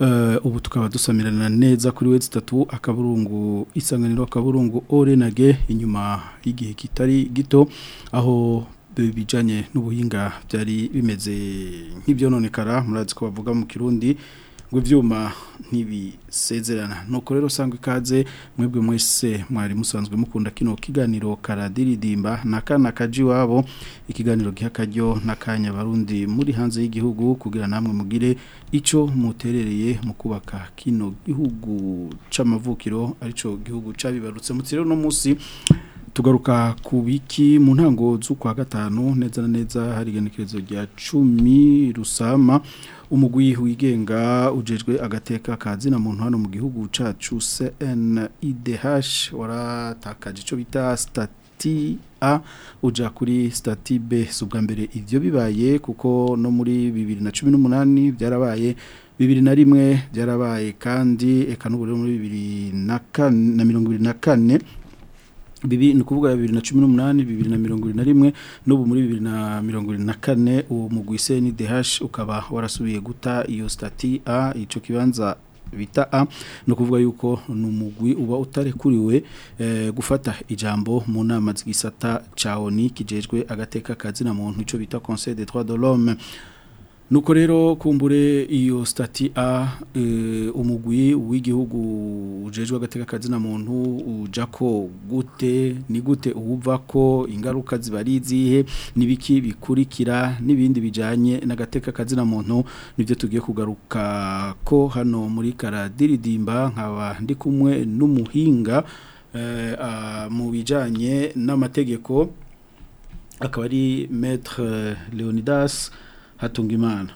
eh, ubu tukaba dusamirana neza kuri we zitatu akaburungu isanganiro akaburungu orenage inyuma y'igihe kitari gito aho bijyanye n'ubuhinga byari bimeze nk'ibyononekara murazi ko bavuga mu kirundi ngo ntibisezerana nuko rero usanga ikaze mwebwe mwese mwari musanzwe mukunda kino kiganiro karadiridimba na kana kaji wabo ikiganiro giha akaryo n'akanya barundi muri hanze y'igihugu kugira namwe mugire icyo muterereye mu kubaka kino gihugu cy'amavukiro aricyo gihugu cabibarutse mu no musi tugaruka ku biki mu ntango z'ukwa gatanu neza na neza hari igenekerezo rya cumi rusama umugwi wigenga ujejwe agateka kazina muntu hano mu gihugu cacu CNIDH waratakaje ico bita stati A uja kuri stati B subwa mbere ivyo bibaye kuko no muri 2018 byarabaye bibiri na rimwe byarabaye kandi eka n'uburyo muri bibiri na kane na mirongo ibiri na kane bibi ni ukuvuga bibiri na cumi n'umunani bibiri na mirongo irindwi na rimwe n'ubu muri bibiri na mirongo irindwi na kane uwo mugwise ni dehashi ukaba warasubiye guta iyo sitati a icyo kibanza bita a no kuvuga yuko ni umugwi uba utarekuriwe eh, gufata ijambo mu nama z'igisata cya oni kijejwe agateka kazina muntu icyo bita conseil de trois de l'homme nuko rero kumbure iyo stati a e, umugwi w'igihugu ujejwe agateka kazina muntu uja ko gute ni gute uwuva ko ingaruka zibari zihe nibiki bikurikira n'ibindi bijanye n'agateka kazina muntu nibyo tugiye kugaruka ko hano muri karadiridimba nkaba ndi kumwe n'umuhinga e, mu bijanye n'amategeko akaba ari maître Leonidas hatunga imana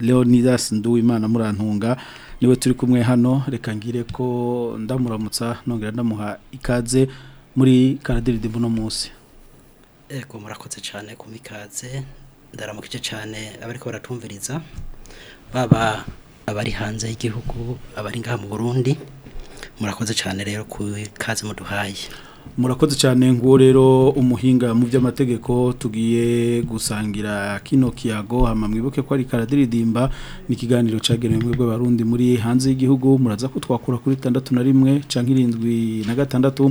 leonidas nduwimana murantunga niwe turi kumwe hano reka ngire ko ndamuramutsa nongera ndamuha ikaze muri karadiridi buno munsi ego murakoze cyane kumva ikaze ndaramukije cyane abari ko baratumviriza baba abari hanze y'igihugu abari ngaha mu burundi murakoze cyane rero ku ikaze muduhaye murakoze cyane ngo rero umuhinga mu by'amategeko tugiye gusangira kino kiyago hama mwibuke ko ari karadiridimba ni ikiganiro cyagenewe mwebwe barundi muri hanze y'igihugu muraza ko kuri itandatu na rimwe cyangwa irindwi na gatandatu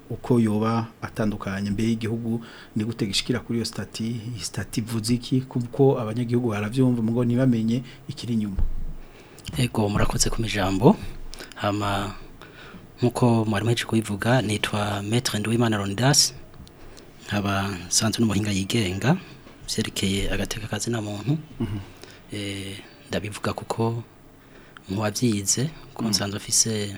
uko yoba atandukanye mbere y'igihugu ni gute gishikira kuri iyo sitati sitati ivuze iki kuko abanyagihugu barabyumva ngo ntibamenye ikiri inyuma yego murakoze ku mijambo hama nkuko mwarimu yacu kubivuga nitwa Maître Nduwimana Rondas nkaba nsanzwe n'umuhinga yigenga byerekeye agateka kazi na muntu mhm. eh, ndabivuga kuko nk'uwabyize ko nsanzwe mm. ufise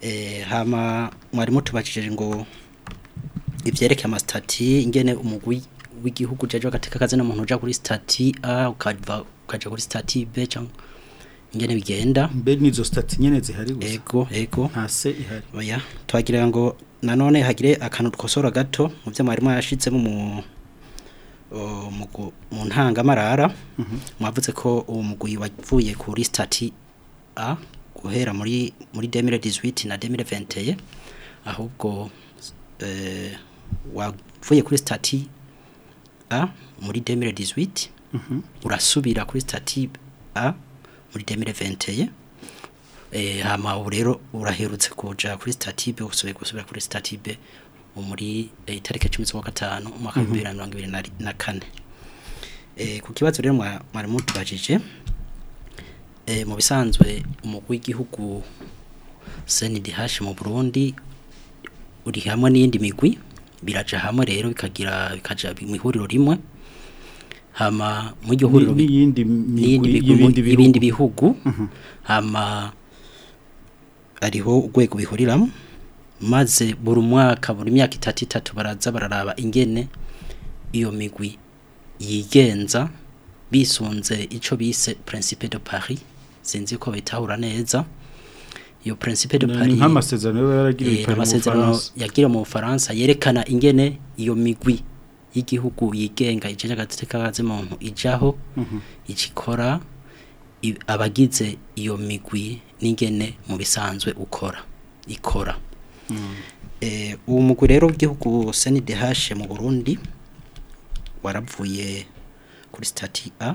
eh, hama mwarimu tubakishije ngo ibyerekeye amasitati ingene umugwi w'igihugu jaje agateka kazi n'umuntu uja kuri stati A ukava ukaja kuri stati B cyangwa ingene bigenda mbe nizo stati nyene zihari gusa yego yego nta ihari oya twagira ngo nanone hagire akantu twosora gato mu byo mwarimu yashitsemo mu mu ntangamarara mwavuze mhm. ko uwo wavuye kuri stati A guhera muri muri 2018 na 2021 ahubwo eh wavuye kuri stati a muri demire mhm. urasubira kuri stati a muri demire venteye eh, hama ubu rero uraherutse kuja kuri statibe usubiye gusubira kuri statibe muri eh, itariki cumi z'ukwa gatanu umwaka mhm. w'ibihumbi bibiri na kane eh, ku kibazo rero mwari mutubajije mu bisanzwe umugwi w'igihugu senidi hashi mu burundi uri hamwe n’indi migwi biraja hamwe rero bikagira bikaja mu ihuriro rimwe hama mu iryo n'iyindi ibindi bihugu mhm. hama ariho urwego bihuriramo maze buri mwaka buri myaka itatu itatu baraza bararaba ingene iyo migwi yigenza bisunze icyo bise principe de paris sinzi ko bitahura neza iyo principe de Paris nk'amasezerano yaragiriye eh, amasezerano yagiriye mu Faransa yerekana ingene iyo migwi y'igihugu yigenga ijeje gateka kaze ijaho mhm. ikikora abagize iyo migwi n'ingene mu bisanzwe ukora ikora mm. eh, uwo mugwi rero w'igihugu CNDH mu Burundi waravuye kuri stati A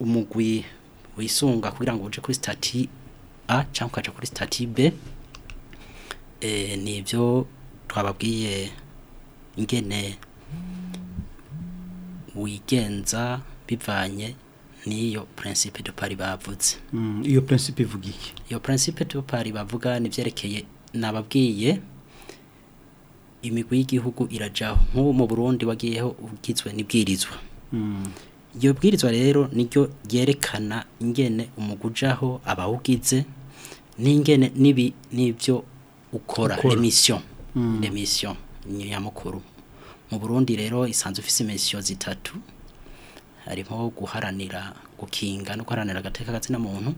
umugwi wisunga kugira ngo uje kuri stati A cyangwa ukaja kuri stati B eh nivyo twababwiye ingene wigenza bivanye n'iyo principe de pari bavutse mm, iyo principe ivuga iki iyo principe de pari bavuga n'ibyerekeye nababwiye imigwi y'igihugu irajaho nk'ubu mu burundi wagiyeho ugizwe n'ibwirizwa mm. iyo bwirizwa rero niryo ryerekana ingene umugujaho abawugize n'ingene n'ibyo ukora emisiyo mm. emisiyo nyamukuru mu burundi rero isanzwe ufite imisiyo zitatu harimo guharanira gukinga no guharanira agateka k'agatsina muntu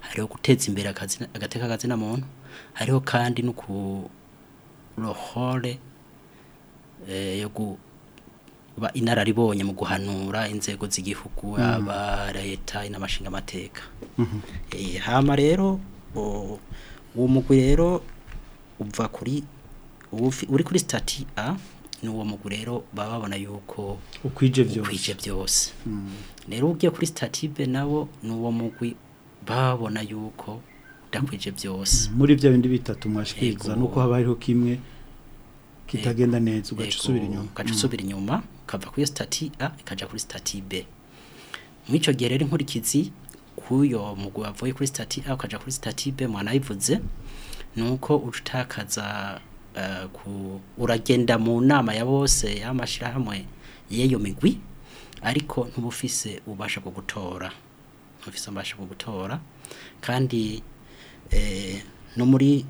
hariho guteza imbere agateka k'agatsina muntu hariho kandi no kurohore eh, yo kuba inararibonye mu guhanura inzego z'igihugu mm. aba leta n'amashinga amateka mm-hmm. eh, hama rero uwo mugwi rero uva kuri uri kuri stati a n'uwo mugwi rero baba babona yuko ukwije byose ukwije byose hmm. rero ugiye kuri statibe nabo n'uwo mugwi babona yuko udakwije byose hmm. muri bya bindi bitatu mwashikiriza nuko haba kimwe kitagenda neza ugaca usubira inyuma ugaca hmm. inyuma ukava kuri stati A ikaja kuri stati B muri ico gihe rero inkurikizi kuyo mugwi wavuye kuri stati A ukaja kuri stati B mwanayivuze nuko utakaza Eh, uragenda mu nama ya bose y'amashyirahamwe y'iyo migwi ariko ntubufise ubasha bwo gutora ntubufise ubasha bwo gutora kandi eh, no muri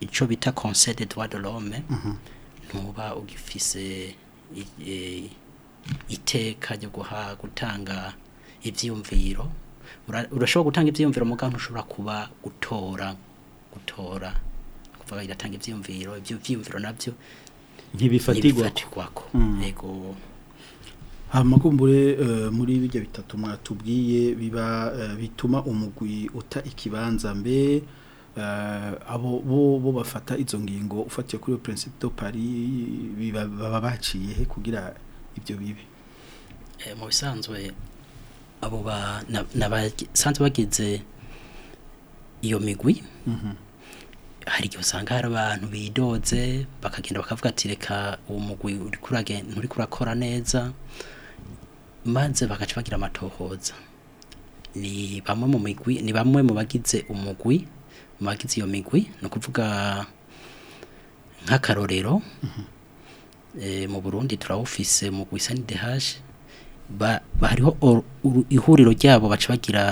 icyo bita conseil de droit de l'homme mhm. ntuba ugifise e, iteka ryo guha gutanga ibyiyumviro urashobora gutanga ibyiyumviro mu ushobora kuba gutora gutora ivuga igatanga ibyiyumviro ibyo byiyumviro nabyo ntibifatirwa kwako yego hmm. amagumbure ah, eh, muri bijya bitatu mwatubwiye biba eh, bituma umugwi uta ikibanza mbe eh, abo bo bo bafata izo ngingo ufatiye kuri principe de Paris baba baciye kugira ibyo bibe mu bisanzwe abo ba nabasanzwe bagize iyo migwi mhm. hari igihe usanga hari abantu bidoze bakagenda bakavuga ati reka uwo mugwi uri kurakora neza maze bagaca bagira amatohoza ni bamwe mu migwi ni bamwe mu bagize umugwi mu bagize iyo migwi ni ukuvuga nk'akarorero mhm. eh, mu burundi turawufise umugwi sanide hashi hariho ihuriro ryabo baca bagira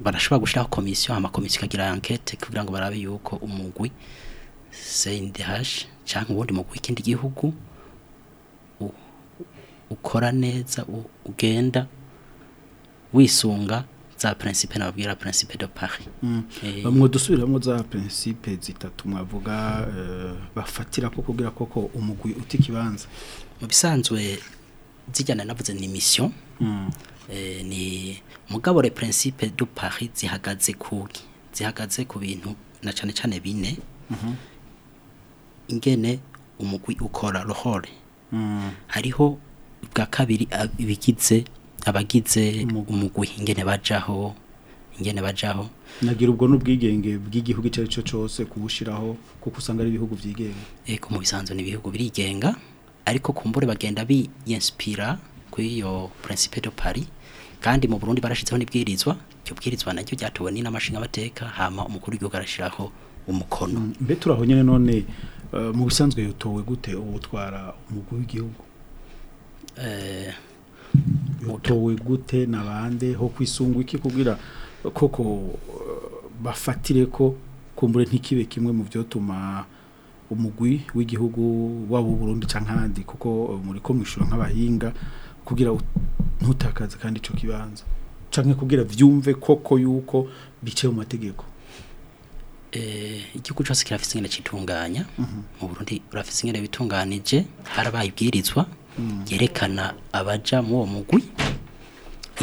barashobora gushyiraho komisiyo amakomisiyo ikagira ankete kugira ngo barabe yuko umugwi sendhashi cyangwa ubundi mu w'ikindi gihugu ukora neza ugenda wisunga za prinsipe nababwira principe de Paris mm. hey. Eh. dusubiramo za principe zitatu mwavuga uh, bafatira ko kugira koko umugwi uti kibanza mu bisanzwe zijyana navuze ni mission mm. eh, ni mugabo le principe du Paris zihagaze ku zihagaze ku bintu na cyane cyane bine mm -hmm. ingene umugwi ukora rohore mm. bwa kabiri ibigize abagize umugwi ingene bajaho ingene bajaho nagira ubwo n'ubwigenge bw'igihugu icyo cyo cyose kubushiraho kuko usanga ari ibihugu byigenga ego eh, mu bisanzwe ni ibihugu birigenga ariko kumbure bagenda biyenspira kuri iyo principe de Paris kandi mu Burundi barashizeho nibwirizwa cyo bwirizwa naryo ryatowe ni namashinga bateka hama umukuru w'igihugu umukono mm, mbe turaho nyene none eh, mu bisanzwe yotowe gute ubutwara umukuru w'igihugu eh yotowe gute nabande ho kwisunga iki kugira koko eh, bafatire ko kumbure ntikibe kimwe mu byotuma umugwi w'igihugu waba Burundi cyangwa kuko eh, muri ko nk'abahinga kugira ntutakaze kandi icyo kibanza cyangwa kugira byumve koko yuko bice mu mategeko eh, igihugu cyose kirafite ingene cyitunganya mhm. mu Burundi urafite ingene bitunganije harabaye mhm. yerekana abaja muri uwo mugwi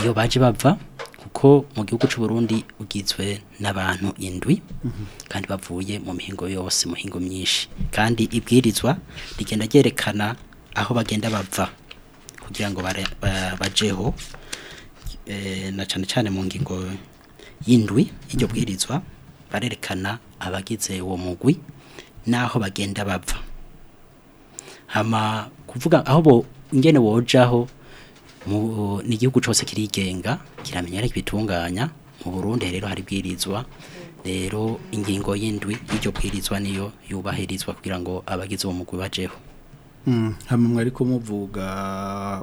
iyo baje bava kuko mu gihugu cy'u Burundi ugizwe n'abantu indwi kandi bavuye mu mihingo yose muhingo myinshi kandi ibwirizwa rigenda ryerekana aho bagenda bava kugira ngo bajeho eh, na cyane cyane mu ngingo y'indwi iryo bwirizwa barerekana abagize uwo mugwi n'aho bagenda bava hama kuvuga aho bo ingene wojaho ni igihugu cyose kirigenga kiramenya ariko ibitunganya mu burundi rero hari bwirizwa rero ingingo y'indwi y'iryo bwirizwa niyo yubahirizwa kugira ngo abagize uwo mugwi bajeho hmm, hano mwariko muvuga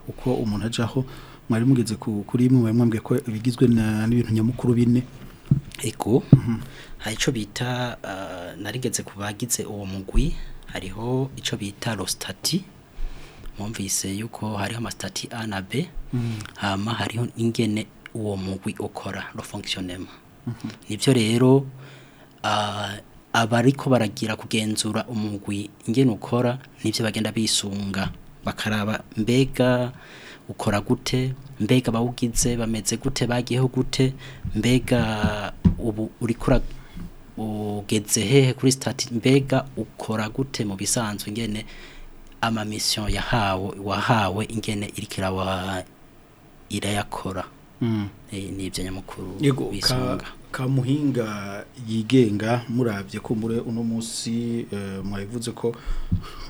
uko umuntu ajaho mwari mugeze kuri imwe mwambwe ko bigizwe n'ibintu nyamukuru bine ego hmm. hari icyo bita ah, narigeze ku bagize uwo mugwi hariho icyo bita rositati mwumvise yuko hariho amasitati a na b mm. hama hariho ingene uwo mugwi ukora ro fonctionnement mm-hmm. nibyo rero ah, abariko baragira kugenzura umugwi ingene ukora nibyo bagenda bisunga bakaraba mbega ukora gute mbega bawugize bameze gute bagiyeho gute mbega ubu uri kura ugeze hehe kuri stati mbega ukora gute mu bisanzwe ingene amamisiyo yahawe wahawe ingene irikirawa irayakora mm. eh, n'ibyo nyamukuru bisunga kamuhinga yigenga murabye ko muri uno munsi eh, mwabivuze ko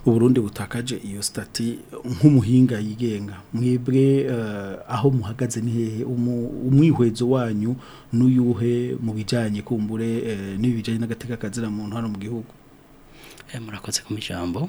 uburundi butakaje iyo stati nk'umuhinga yigenga mwebwe eh, aho muhagaze ni hehe umwihwezo wanyu n'uyuhe mu bijyanye kumbure n'ibijyanye n'agateka kazira muntu hano mu gihugu murakoze ku ijambo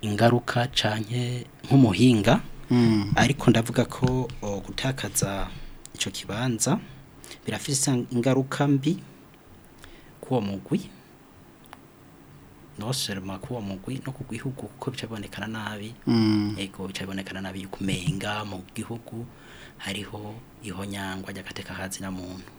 ingaruka canke nk'umuhinga hmm. ariko ndavuga ko gutakaza ico kibanza birafise ingaruka mbi kuwo mugwi noserma kuwo mugwi no kugihugu kuko bicabonekana nabi yego hmm. bicabonekana nabi kumenga mu gihugu hariho iho ihonyangwa ry'agateka na muntu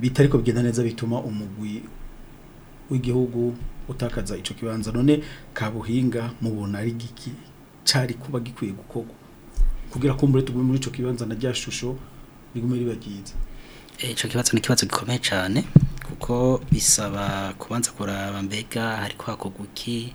bitari ko bigenda neza bituma umugwi w'igihugu utakaza icyo kibanza none kabuhinga mubona ari giki cyari kuba gikwiye gukorwa kugira ko muri tugume muri icyo kibanza na rya shusho rigume ribagize eh, icyo kibazo ni ikibazo gikomeye cyane kuko bisaba kubanza kuraba mbega hari kwakorwa iki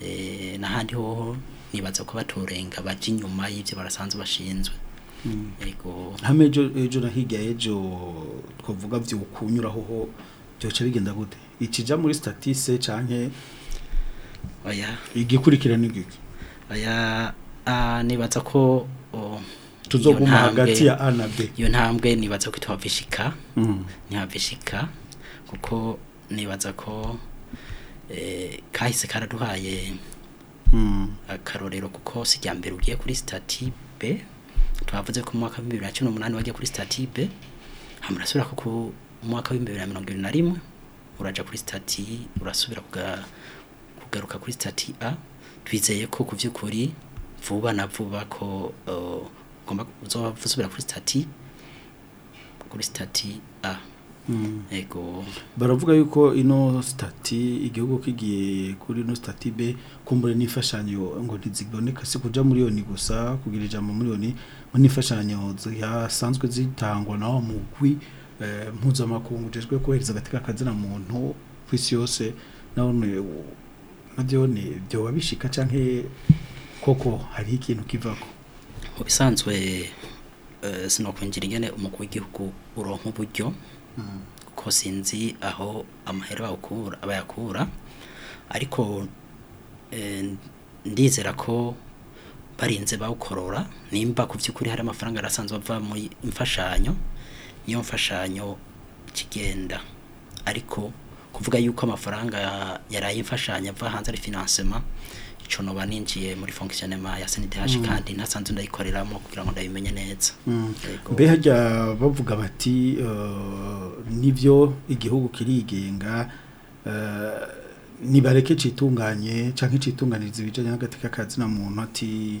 eh nahandi hoho nibaza ko batorenga baje inyuma y'ibyo barasanzwe bashinzwe yego hmm. hame ejo nahiga ejo twavuga vyukunyuraho ho byoca bigenda gute ikija muri statise canke oya igikurikirana igiki oya ah, nibaza ko oh, tuzoguma hagati ya A iyo ntambwe nibaza ko itwavishika mm. ntihavishika kuko nibaza ko eh, kahise karaduhaye mm. akarorero kuko si irya mbere ugiye kuri sitatibe twavuze ko mwaka w'ibihumbi bibiri na cumi wagiye kuri sitatibe hamurasubira ko mwaka w'ibihumbi bibiri na mirongo na rimwe urajya kuri stati urasubira kugaruka kuri stati a twizeye ko ku by'ukuri vuba na vuba ko oh, ugomba gusubira kuri stati kuri stati a hmm. yego baravuga yuko ino stati igihugu kigiye kuri ino stati b kumbura n'imfashanyo ngo ntiziboneka si kuja miliyoni gusa kugira ijambo miliyoni n'imfashanyo zihasanzwe zitangwa na wa mugwi eh, mpuzamakungu ujejwe kohereza agatika kazina muntu ku isi yose none nabyo ni byoba bishika canke koko hari ikintu kivako mu bisanzwe eh, sinakongera ingene umukuru w'igihugu uronka uburyo kuko sinzi aho amahera bayakura ariko eh, ndizera ko barinze bawukorora nimba ku by'ukuri hari amafaranga arasanzwe ava mu imfashanyo niyo mfashanyo kigenda ariko kuvuga yuko amafaranga yaraye imfashanyo ava hanze ari finansema conoba ninjiye muri fonctionnement ya SNDH mm. kandi nasanze ndayikoreramo kugira ngo ndabimenye neza mm. mbe hajya bavuga bati uh, nivyo igihugu kirigenga uh, nibareke citunganye canke citunganiriza ibijanye n'agateka kazi na muntu ati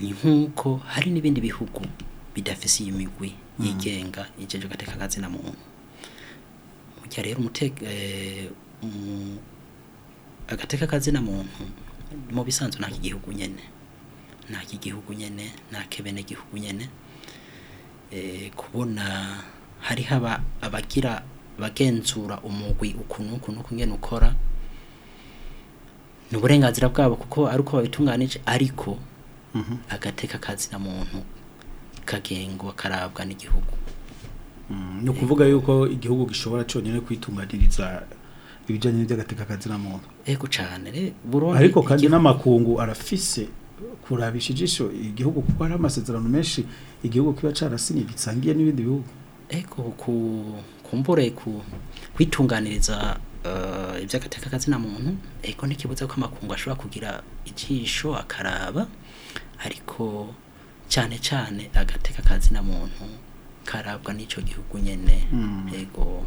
ni nk'uko hari n'ibindi bihugu bidafise iyi migwi mm. yigenga igihe gateka akazina muntu eh, mu gihe rero agateka akazina muntu mu bisanzwe nta gihugu nyine nta k'igihugu nyine nta k'ebenegihugu nyine eh, kubona hariho abagira bagenzura umugwi ukuntu ukuntu nyine ukora ni uburenganzira bwabo kuko ari uko babitunganije ariko mhm. agateka kazina muntu kagengwa karabwa n'igihugu mm, ni ukuvuga eh. yuko igihugu gishobora cyonyine kwitunganiriza ibijyanye n'ibyo agateka kazina muntu ariko kandi n'amakungu arafise kurabisha ijisho igihugu kuko hari amasezerano menshi igihugu kiba cyarasinye gisangiye n'ibindi bihugu eko ku kumbore ku kwitunganiriza eh, iby'agateka kazina muntu eko ntikibuza ko amakungu ashobora kugira ijisho akaraba ariko cyane cyane agateka kazina muntu karabwa n'icyo gihugu nyine hmm. ego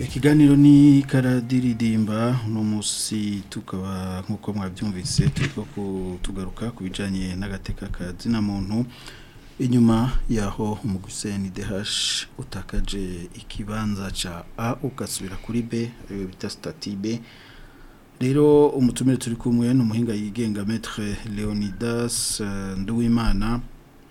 ikiganiro ni karadiridimba uno munsi tukaba nk'uko mwabyumvise turi tugaruka ku bijanye n'agateka ka zina muntu inyuma yaho umuguseni dehashi utakaje ikibanza ca a ugasubira kuri b ariyo bita sitati b rero umutumire turi kumwe ni umuhinga yigenga metre leonidas eh, nduwimana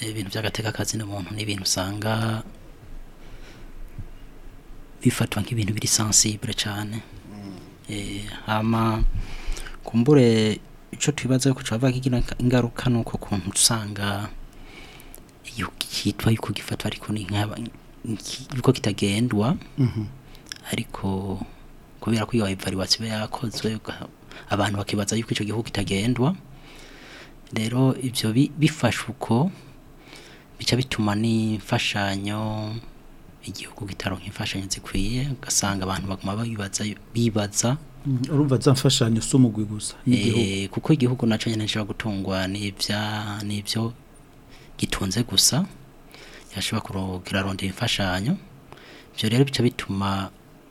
eh, ibintu by'agatekakazi n'umuntu ni ibintu usanga bifatwa nk'ibintu biri sansibure cyane mm. hama kumbure icyo tubibazaho ko turavuga ko ingaruka ni uko kuntu usanga kitwa yuko gifatwa ariko ni nk'aba yuko kitagendwa mhm. ariko kubera ko iyo evaluation iba yakozwe abantu bakibaza yuko icyo gihugu kitagendwa rero ibyo bifasha uko bica bituma n'imfashanyo igihugu gitaronka imfashanyo zikwiye ugasanga abantu baguma bibaza urumva nzamfashanyo si umugwi gusa eh, kuko igihugu nacyo nyine gishobora gutungwa n'ibyo gitunze gusa yashobora kiraronda imfashanyo ibyo rero bica bituma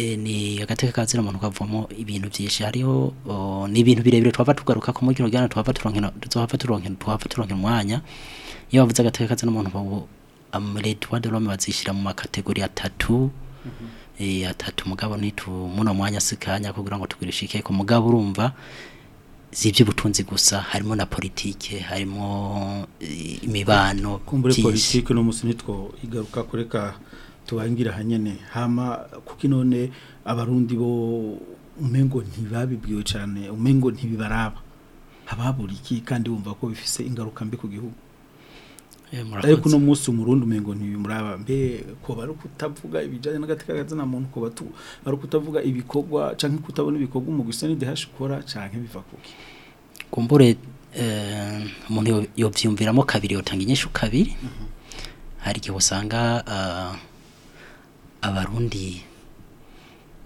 Eh, ni agateka kazira umuntu kavamo ibintu byinshi hariho ni ibintu birebire twaba tugaruka ko muri kino gihano twaba turonka umwanya iyo bavuze agateka kazira umuntu leta wa dorome bazishyira mu makategori atatu mm-hmm. eh, atatu mugabo ntitu muno mwanya si kanya kugira ngo tugurishe ku mugabo urumva si iby'ubutunzi gusa harimo na politike harimo eh, imibano kumbure politike n'umunsi nitwo igaruka kureka tubangira hanyene hama kuko none abarundi bo umengo ntibabibwiwe cyane umengo ntibibaraba hababura iki kandi bumva ko bifise ingaruka mbi ku gihugu eh, ariko uno munsi umurundi umengo ntibimuraba mbe ko bari kutavuga ibijyanye n'agateka kazina muntu ko batu bari kutavuga ibikogwa cyangwa kutabona ibikorwa umugusani dehashi ukora cyangwa biva kuki kumbure eh, umuntu yobyumviramo kabiri yotanga inyinshi kabiri hari igihe usanga ah, abarundi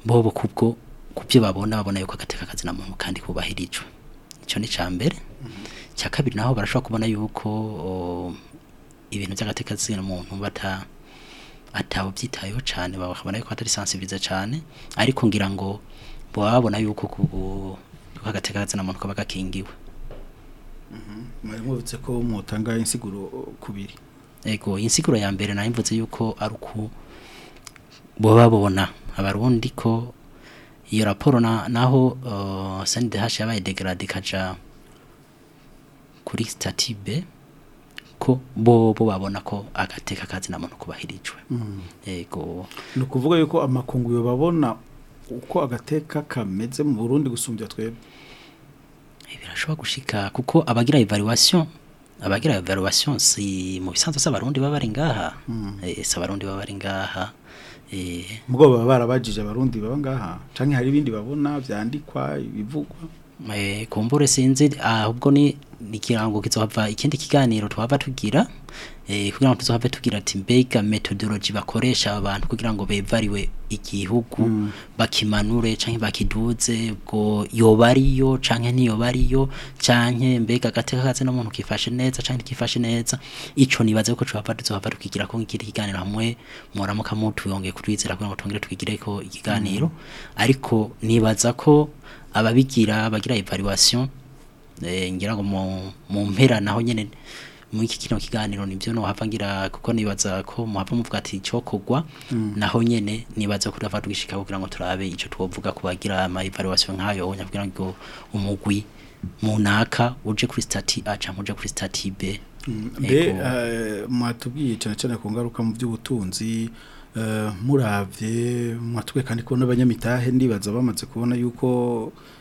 bobo kubwo kubyo babona babona yuko agateka kazina muntu kandi kubahirijwe icyo ni cya mbere cya kabiri naho barashobora kubona yuko ibintu by'agateka kazina muntu bata atabo byitayeho cyane babona yuko atari sensibilize cyane ariko ngira ngo babona yuko agateka kazina muntu kaba gakingiwe mhm. mwari ko mutanga insiguro kubiri yego insiguro ya mbere nayo mvutse yuko ari uko bo babona abarundi ko iyo raporo naho uh, sanidahashi yabaye degarade ikaca kuri sitatibe ko Bobo babona ko agateka kazina muntu kubahirijwe mm. yego ni ukuvuga yuko amakungu yo babona uko agateka kameze mu burundi gusumbya twebwe eh, birashobora gushika kuko abagira evaluation abagira evaluation si mu bisanzwe s'abarundi baba bari mm. eh s'abarundi baba bari Eh. ubwo baba barabajije abarundi baba ngaha cyangwa hari ibindi babona byandikwa ibivugwa eh, kumbure sinzi ahubwo ni ikirango kizohava ikindi kiganiro twaba tugira Eh, kugira ngo tuzohave tugira ati mbega methodology bakoresha abantu kugira ngo bevariwe igihugu mm. bakimanure canke bakiduze ubwo yoba ariyo canke ntiyoba canke mbega agateka kaze n'umuntu kifashe neza canke ntikifashe neza ico nibaze ko cohava tuzohava tukigira ko ngikiri ikiganiro hamwe muramuka mutuyongeye kutwizera kugira ngo tongere tugireko ikiganiro mm. ariko nibaza ko ababigira bagira evaluation eh, ngira ngo mu mpera naho nyene muri kino kiganiro nibyo nohava ngira kuko nibaza ko muhava muvuga ati cyokorwa mm. naho nyene nibaza ko turava tugishika kugira ngo turabe ico twovuga kubagira ama evaluation nkayo onya kugira ngo umugwi munaka uje kuri stati A canke kuri stati B mm. mbe eh, mwatubwiye cyane cyane ku ngaruka mu by'ubutunzi eh, muravye mwatwe kandi ko n'abanyamitahe ndibaza bamaze kubona yuko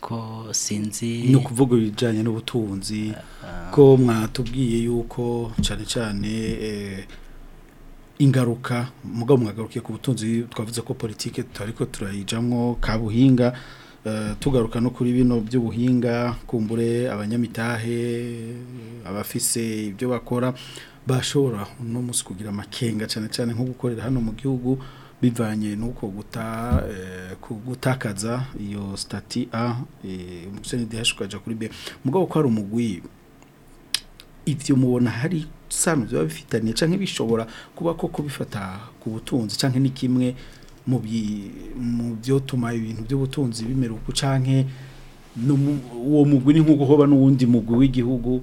ko sinzi ni ukuvuga ibijyanye n'ubutunzi eh, ko mwatubwiye yuko cyane cyane eh, ingaruka mugabo mwagarukiye ku butunzi twavuze ko politiki turayijyamo kabuhinga Eh, tugaruka no kuri bino by'ubuhinga kumbure abanyamitahe abafise ibyo bakora bashora no munsi kugira amakenga cyane cyane nko gukorera hano mu gihugu bivanye n'uko eh, gutakaza iyo stati a umusore eh, ndihashe ukaja kuri b mugabo ko hari umugwi ibyo mubona hari sano biba bifitanye cyangwa bishobora kuba koko bifata ku butunzi cyangwa ni kimwe mu byotuma ibintu by'ubutunzi bimera uko canke uwo mugwi ni nk'uko hoba n'uwundi mugwi w'igihugu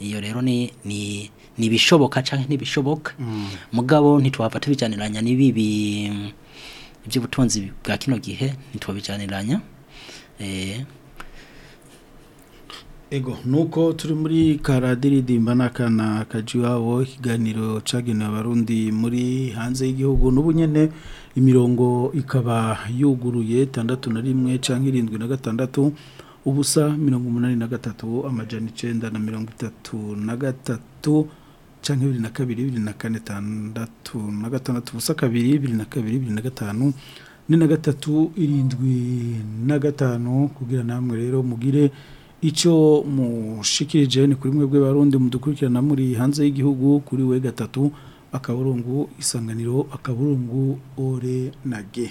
iyo rero ni ni nibishoboka canke ntibishoboka mugabo ntitwava tubijaniranya nibibi iby'ubutunzi bwa kino gihe ntitubabijyaniranya eh. ego nuko turi muri karadiridimba n'akana kaji wabo ikiganiro cyagenewe abarundi muri hanze y'igihugu n'ubu imirongo ikaba yuguruye tandatu na rimwe cyangwa na gatandatu ubusa mirongo umunani na gatatu amajana icyenda na mirongo itatu na gatatu cyangwa bibiri na kabiri bibiri na kane tandatu na gatandatu ubusa kabiri bibiri na kabiri bibiri na gatanu ni na gatatu irindwi na gatanu kugira namwe rero mugire icyo mushikirije ni kuri mwebwe barundi mudukurikirana muri hanze y'igihugu kuri we gatatu akaburungu isanganiro akaburungu ore na ge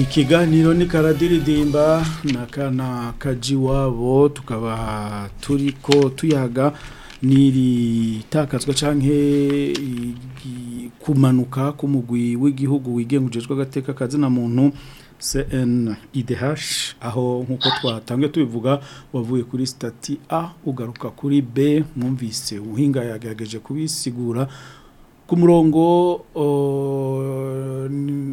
ikiganiro ni karadiridimba na kana kajiwabo tukaba turi tuyaga n'iri takazwa cyangwa kumanuka k'umugwi w'igihugu wigengurijwe agateka kazina muntu CNIDH aho nk'uko twatangiye tubivuga wavuye kuri stati A ugaruka kuri B mwumvise uhinga yagerageje kubisigura ku murongo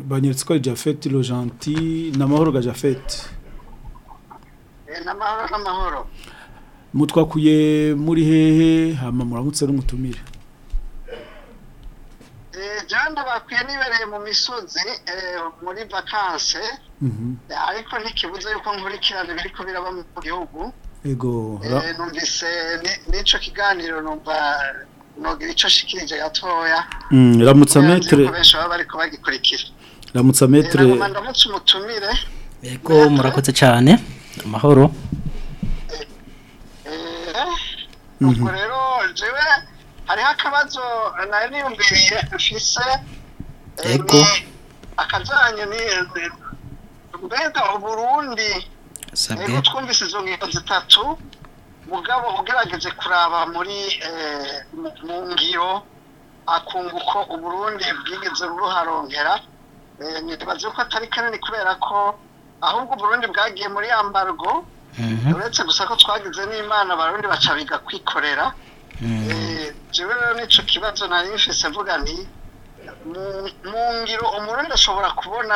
banyeretse ko ari jafete rojanti ni amahoro ga jafete eh, n'amahoro mutwakuye muri hehe hama muramutse n'umutumire eh, jana bakwiye nibereye mu misozi eh, muri vakanse mhm. ariko ntikibuze yuko nkurikirana ibiri biraba mu gihugu yego numvise n'icyo kiganiro numva nogira icyo shikirije gatoya mm, ramutsa metere ramutsa eh, metere ndamutse umutumire yego murakoze cyane amahoro eh, eh, mhm. ubwo rero jewe hariho akabazo nari niyumviriye afise yego akajanye ni mbega uburundi twumvise izo ngingo zitatu mugabo ugerageze kuraba muri eh, mu ngiro akunga uko uburundi bwigeze buruharongera eh, ntibaze ko atari kanini kubera ko ahubwo uburundi bwagiye muri yambarwo mhm. uretse gusa ko twagize n'imana abarundi baca biga kwikorera mhm. eh, jewe rero n'icyo kibazo nari mfise mvuga nti mu ngiro umurundi ashobora kubona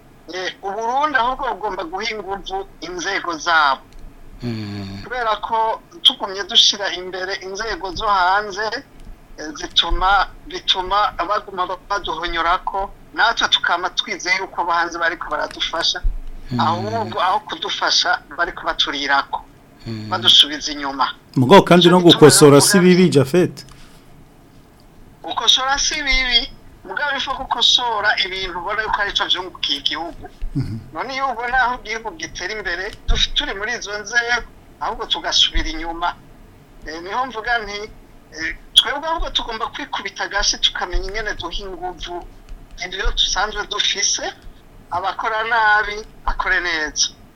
uburundi ahubwo bugomba guha ingufu inzego zabo kubera ko tugumye dushyira imbere inzego zo hanze eh, zituma bituma abaguma baduhonyora ko natwe tukaba twizeye yuko hanze bari baradufasha hmm. ahubwo aho kudufasha bari kubaturira ko hmm. badusubiza inyuma mubwo kandi no gukosora si bibi jafete gukosora si bibi mugabo ifu gukosora ibintu ubona yuko ari cyo byungukiye igihugu hmm. none iyo ubona aho igihugu gitera imbere turi muri izo nzego ahubwo tugasubira inyuma eh, niho mvuga nti eh, twebwe ahubwo tugomba kwikubita agasi tukamenya ingene duha inguvu ibyo dusanzwe dufise abakora nabi akore neza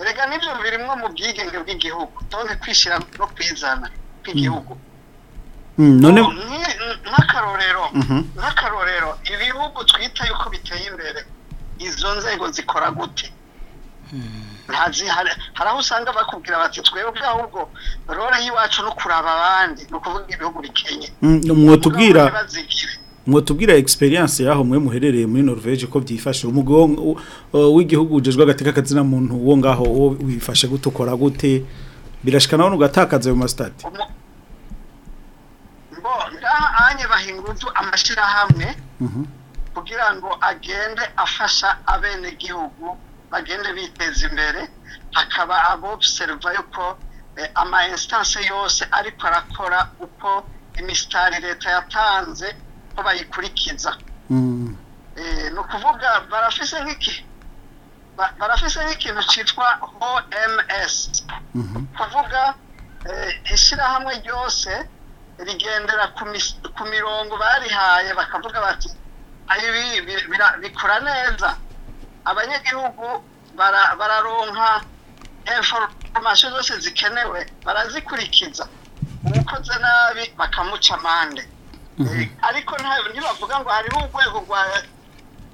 erega nibyo birimwo mu bwigenge bw'igihugu tonze kwishyira no kwizana kw'igihugu mm. mm, nk'akarorero oh, mm-hmm. nk'akarorero ibihugu twita yuko biteye imbere izo nzego zikora gute hari aho usanga bakubwira bati twebwe ahubwo rora y'iwacu no kuraba abandi ni ukuvuga ibihugu bikenye mwotubwira mm, mwotubwira experience yaho mwe muherereye muri Norvege ko byifashe umugongo w'igihugu ujejwe agateka kazina muntu uwo ngaho wo wifashe gutukora gute birashika nawo ugatakaza mu stade bo anye bahingutu amashira hamwe mm-hmm. kugira ngo agende afasha abene gihugu bagende biteza imbere hakaba abo obuseriva yuko eh, ama instance yose ariko arakora uko imisitari leta yatanze ko bayikurikiza mm. eh, ni ukuvuga barafise nk'iki barafise nk'ikintu cyitwa oms mm-hmm. kuvuga eh, ishyirahamwe ryose rigendera ku mirongo barihaye bakavuga bati ibi bikora neza abanyagihugu bararonka information zose zikenewe barazikurikiza umukoze nabi bakamuca amande mhm. ariko ntibavuga ngo hariho urwego rwa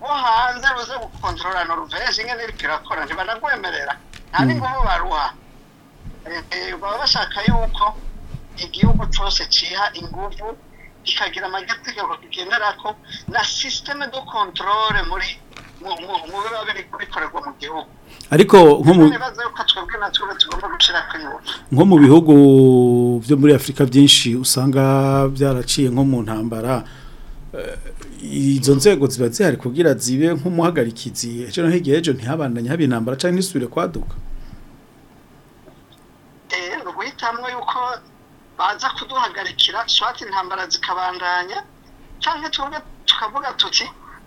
bo hanze ruze gukontorora noruveje nyine iriko irakora ntibanagwemerera nta mhm. n'inguvu baruha e, e, baba bashaka yuko igihugu cyose ciha ingufu kikagira amategeko kigendera ko na systeme de controle muri mu mu ariko nko mu nko mu bihugu byo muri afurika byinshi usanga byaraciye nko mu ntambara eh, izo nzego ziba zihari kugira zibe nk'umuhagarikizi ejo no hirya ejo ntihabandanye haba intambara cyangwa ntisubire kwaduka eh, guhitamwo yuko baza kuduhagarikira swati intambara zikabandanya cyangwa tukavuga tuti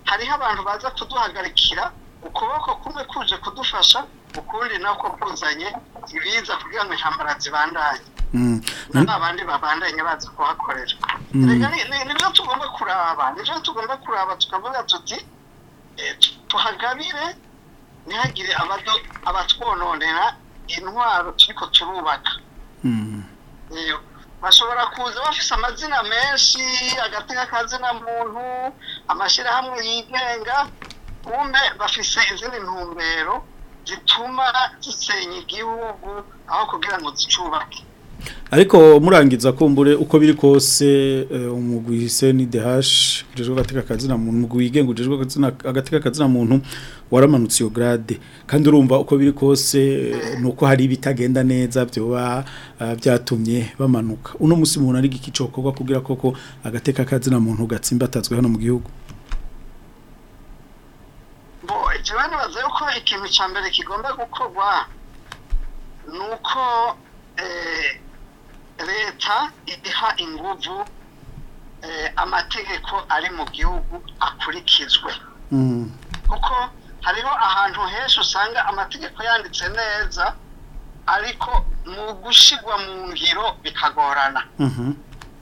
hariho abantu baza kuduhagarikira ukuboko kumwe kuje kudufasha ukundi nako kuzanye ibiza kugira ngo intambara zibandanye mm. Mm. n'abandi babandanye bazi kuhakorera mm. nibyo tugomba kuraba nibyo tugomba kuraba tukavuga tuti eh, tuhagabire ntihagire abatwononera intwaro turi ko turubaka bashobora kuza bafite amazina menshi agapira kazina muntu amashyirahamwe yigenga kumbe bafise izindi ntumbero zituma zisenya igihugu aho kugira ngo zicubake ariko murangiza kumbure uko biri kose eh, umugwi Hussein DH ujejwe agateka kazina muntu umugwi wigenga ujejwe kazina muntu waramanutse iyo grade kandi urumva uko biri kose eh, nuko hari ibitagenda neza byoba eh, byatumye bamanuka uno musi umuntu ari gikicokorwa kugira koko agateka kazina muntu gatsimbatazwe hano mu gihugu bo jewe nibaza yuko ikintu cya kigomba gukorwa nuko eh leta iha inguvu eh, amategeko ari mu gihugu akurikizwe mm. kuko hariho ahantu henshi usanga amategeko yanditse neza ariko mu gushyirwa mu ngiro bikagorana mm-hmm.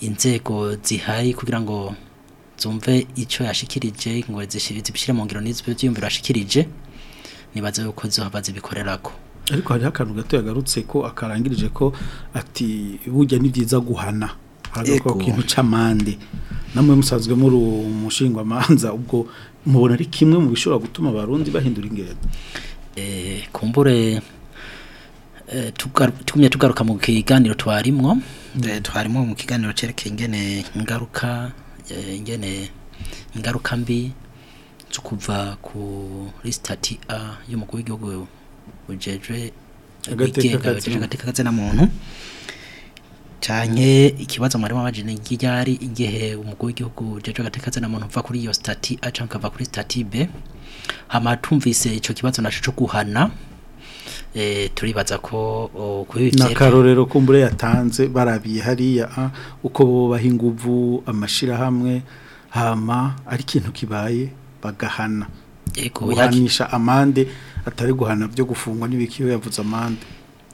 inzego zihari kugira ngo zumve icyo yashikirije ngo zibishyire mu ngiro n'ibyo byiyumviro yashikirije nibaza yuko zo zibikorerako ariko hariho akantu gato yagarutse ko akarangirije ko ati burya ni byiza guhana hagakwa kintu c'amande namwe musanzwe muri umushingwa manza ubwo mubona ari kimwe mu bishobora gutuma abarundi bahindura ingendo eh kumbure eh, tugumye tugaruka mu kiganiro twarimwo eh, twarimwo mu kiganiro cerekeye ingene ingaruka eh, ingene ingaruka mbi zo kuva kuri stati a mu w'igihugu bujejwe agateka katsina muntu cyane ikibazo mwarimo abajene ryari igihe umukuru w'igihugu jeje agateka katsina muntu mva kuri iyo stati A cyangwa kuri stati B hama tumvise ico kibazo naco cyo guhana e, turibaza ko na karorero kumbure yatanze barabiye hariya uko bahinguvu inguvu amashyirahamwe hama ari ikintu kibaye bagahana guhanisha amande atari guhana byo gufungwa n'ibiki yavuze amande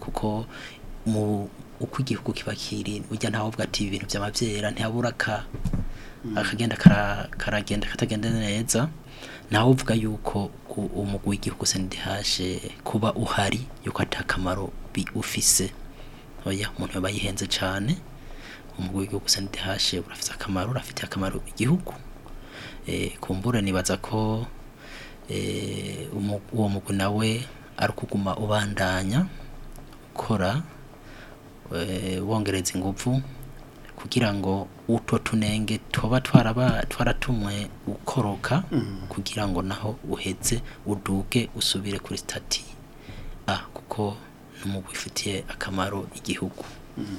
kuko mu uko igihugu kiba kiri ujya ntawe ati ibintu by'amabyera ntihabura hmm. akagenda karagenda katagenda neza nawe uvuga yuko umugwi w'igihugu Hussein kuba uhari yuko atakamaro ufise umuntu aba yihenze cyane umukuru w'igihugu sendihashe urafite akamaro urafitiye akamaro igihugu eh, kumbura nibaza ko eh, uwo mugwi nawe ari ukuguma ubandanya ukora eh, wongereza ingufu kugira ngo uto tunenge tuba twaratumwe ukoroka mm. kugira ngo naho uhetse uduke usubire kuri sitati a kuko bifitiye akamaro igihugu mm.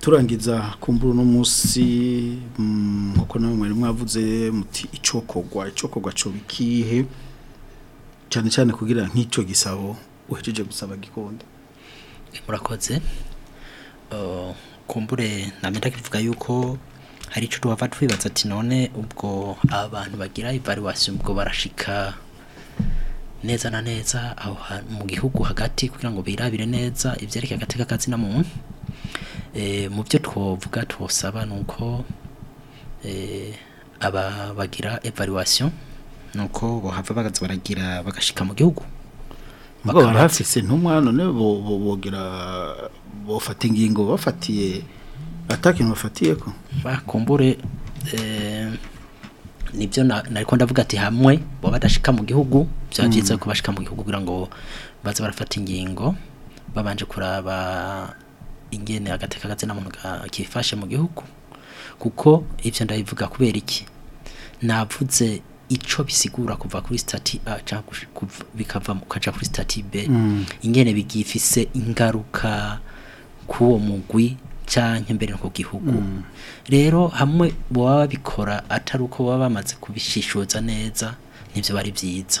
turangiza kumbura uno munsi mm, nk'uko nawe mwari mwavuze muti icokogwa icokogwa ikihe cyane cyane kugira nk'icyo gisabo uhejeje gusaba gikonde murakoze kumbure namenya kivuga yuko hari icyo tuba twibaza ati none ubwo abantu bagira ivaluwasi ubwo barashika neza na neza aho mu gihugu hagati kugira ngo birabire neza ibyerekeye agati k'akazi na muntu eh, mu byo twovuga twosaba ni uko eh, aba bagira evaluation ni uko bohava bagaza baragira bagashika mu gihugu bakaba barafise ntumwa none bogira bofata ingingo bafatiye atakintu bafatiyeko bakumbure eh, nibyo nari ko ndavuga ati hamwe baba badashika mu gihugu byaba mm. kubashika mu gihugu kugira ngo baze barafata ingingo babanje kuraba ingene agateka gazina muntu kifashe mu gihugu kuko ibyo ndabivuga kubera iki navuze ico bisigura kuva kuri stati A cyangwa bikava mu kaca kuri stati B mm. ingene bigifise ingaruka kuwo mugwi cyane mbere ku gihugu mm. rero hamwe baba babikora atari uko baba bamaze kubishishoza neza nibyo bari byiza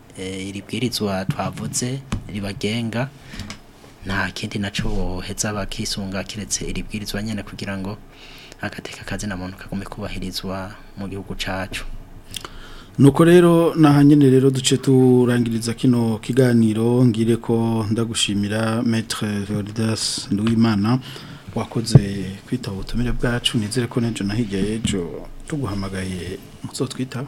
Eh, Iribwirizwa bwirizwa ribagenga nta kindi naco boheza bakisunga kiretse iri bwirizwa nyene kugira ngo agateka kazi na muntu kagume kubahirizwa mu gihugu cacu nuko rero nahanyene rero duce turangiriza kino kiganiro ngire ko ndagushimira maître Voridas Nduwimana wakoze kwitaba ubutumire bwacu nizere ko nejo nahijya ejo tuguhamagaye muzotwitaho